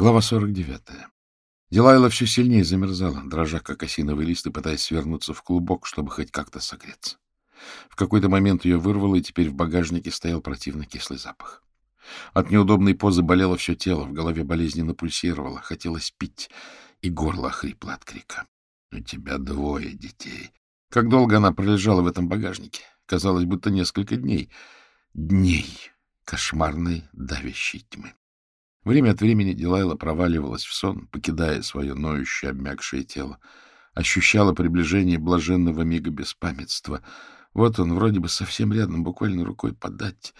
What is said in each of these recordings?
Глава 49. Дилайла все сильнее замерзала, дрожа, как осиновый лист, и пытаясь свернуться в клубок, чтобы хоть как-то согреться. В какой-то момент ее вырвало, и теперь в багажнике стоял противно кислый запах. От неудобной позы болело все тело, в голове болезненно пульсировало, хотелось пить, и горло хрипло от крика. — У тебя двое детей. Как долго она пролежала в этом багажнике? Казалось, будто несколько дней. Дней кошмарной давящей тьмы. Время от времени Дилайла проваливалась в сон, покидая свое ноющее, обмякшее тело. Ощущала приближение блаженного мига беспамятства. Вот он, вроде бы совсем рядом, буквально рукой подать.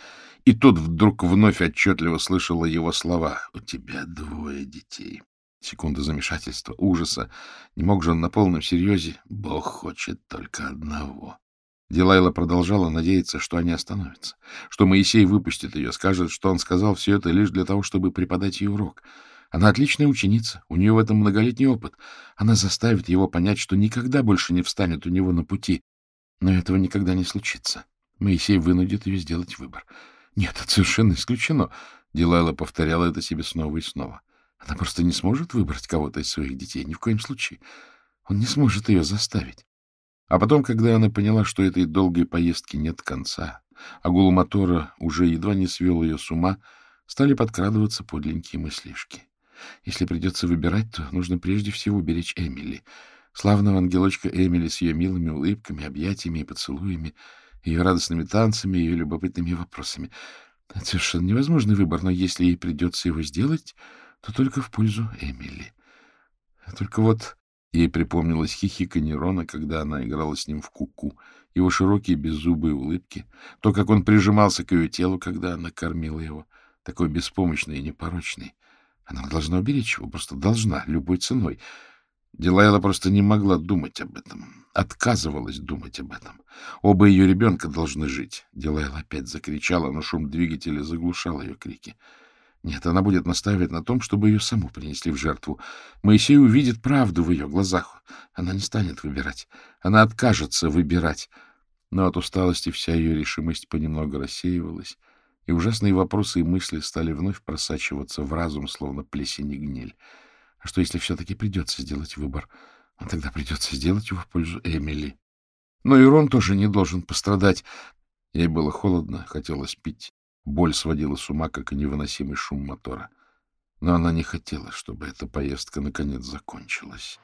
И тут вдруг вновь отчетливо слышала его слова. «У тебя двое детей». Секунда замешательства, ужаса. Не мог же он на полном серьезе? Бог хочет только одного. Дилайла продолжала надеяться, что они остановятся, что Моисей выпустит ее, скажет, что он сказал все это лишь для того, чтобы преподать ей урок. Она отличная ученица, у нее в этом многолетний опыт. Она заставит его понять, что никогда больше не встанет у него на пути. Но этого никогда не случится. Моисей вынудит ее сделать выбор. Нет, это совершенно исключено. Дилайла повторяла это себе снова и снова. Она просто не сможет выбрать кого-то из своих детей, ни в коем случае. Он не сможет ее заставить. А потом, когда она поняла, что этой долгой поездки нет конца, а гул мотора уже едва не свел ее с ума, стали подкрадываться подленькие мыслишки. Если придется выбирать, то нужно прежде всего уберечь Эмили. Славного ангелочка Эмили с ее милыми улыбками, объятиями и поцелуями, ее радостными танцами, ее любопытными вопросами. Это совершенно невозможный выбор, но если ей придется его сделать, то только в пользу Эмили. Только вот Ей припомнилось хихиканье Рона, когда она играла с ним в куку, -ку, его широкие беззубые улыбки, то, как он прижимался к ее телу, когда она кормила его, такой беспомощный и непорочный. Она должна уберечь его, просто должна, любой ценой. Дилайла просто не могла думать об этом, отказывалась думать об этом. Оба ее ребенка должны жить. Дилайла опять закричала, но шум двигателя заглушал ее крики. Нет, она будет настаивать на том, чтобы ее саму принесли в жертву. Моисей увидит правду в ее глазах. Она не станет выбирать. Она откажется выбирать. Но от усталости вся ее решимость понемногу рассеивалась, и ужасные вопросы и мысли стали вновь просачиваться в разум, словно плесень и гниль. А что, если все-таки придется сделать выбор? А тогда придется сделать его в пользу Эмили. Но и Рон тоже не должен пострадать. Ей было холодно, хотелось пить. Боль сводила с ума, как и невыносимый шум мотора. Но она не хотела, чтобы эта поездка наконец закончилась.